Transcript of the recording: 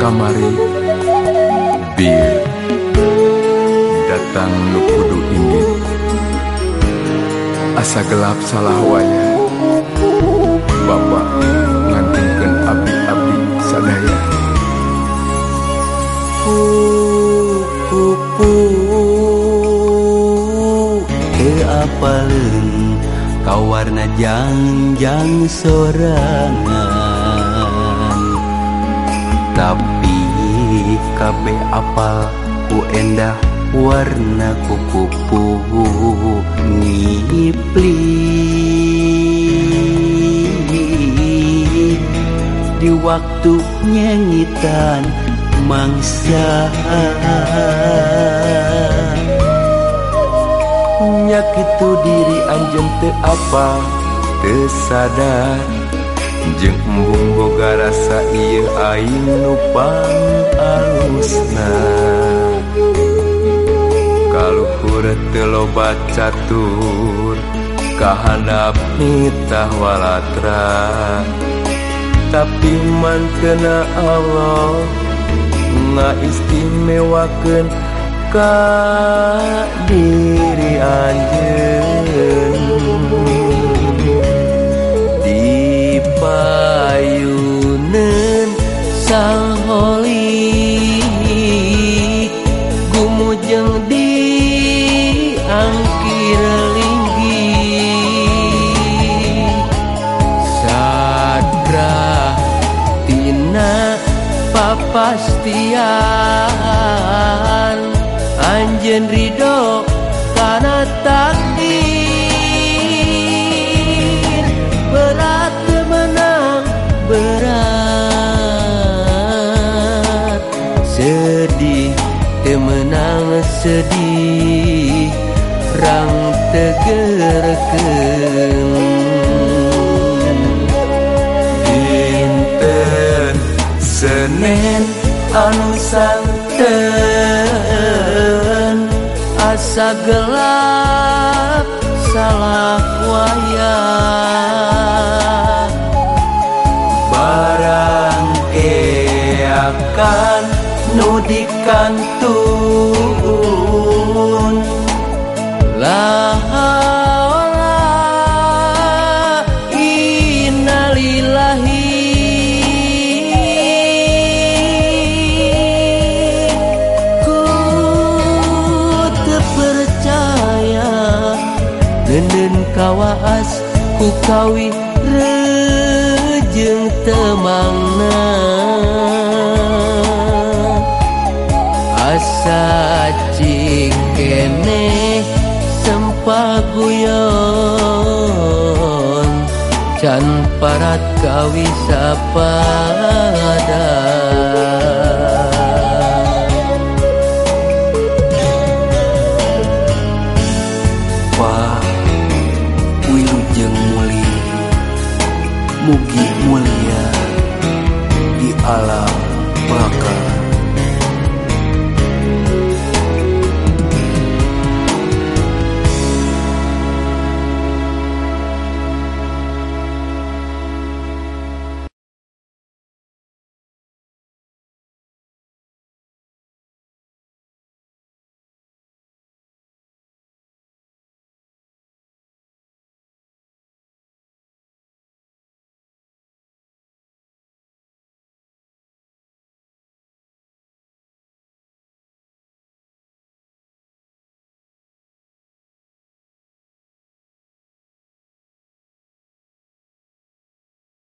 kamari. Bir datang nukudu inggit asa gelap salah wayah Bapak ngantingkan abdi-abdi sadaya. Pupu ke apalin kau warna jang-jang sorangan tapi kabe apal ku endah warna kupu ngipli di waktu nyanyitan mangsa. Nyak itu diri anjen te apa tersadar jeng embung boga rasa ieu aing nu alusna. Kaluhur teu loba catur kahandap nitah walatra. Tapi mantena Allah ngaistimewakeun ka salholi gumujeng di angkir linggi. Sadra tina papastian anjen ridho karena tak sedih temenang sedih rang tegerken dinten Senin anu santen asa gelap salah wayah. Barang keakan kawaas ku kawi rejeng temangna. Asa cikene sempaguyon can parat kawi sapada